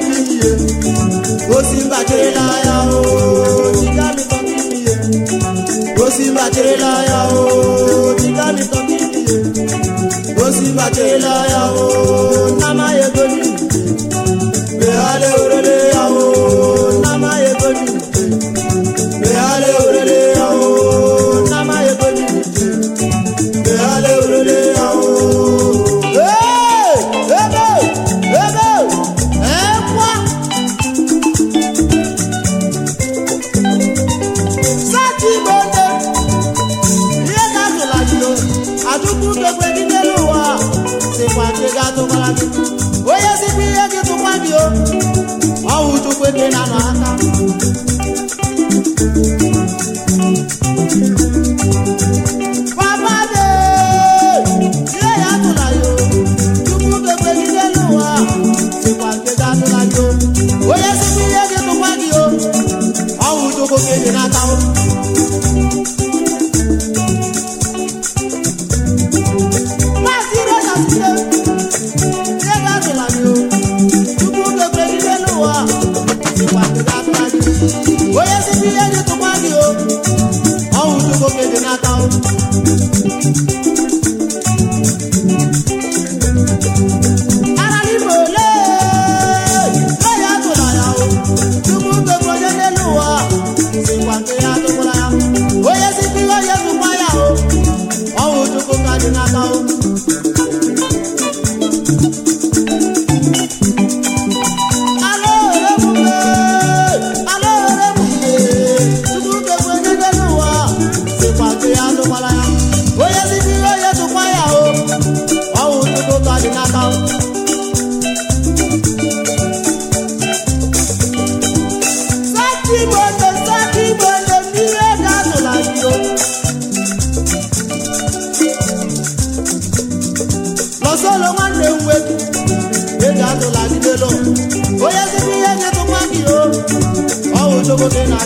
tán kí mi yé ó sì ń bàjẹ́ láyà o jíjá mi tán kí mi yé ó sì ń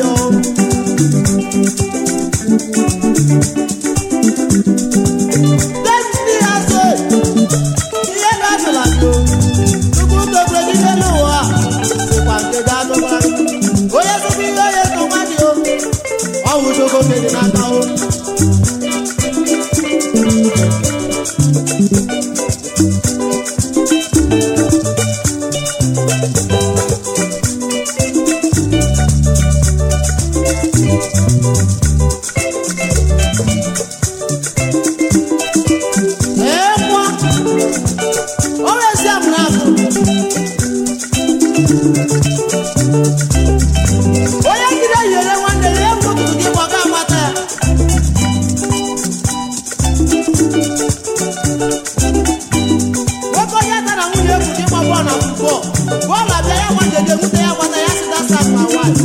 balón. na mbọ bọọlụ abịa ya nwa dede nwute ya gwata ya sita sa ma nwaanyị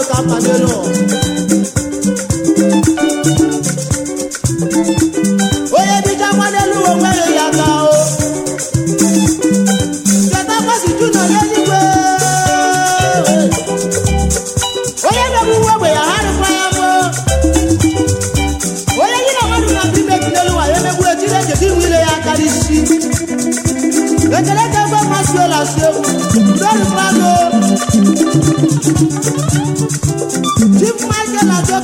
ló ta pàdé lọ.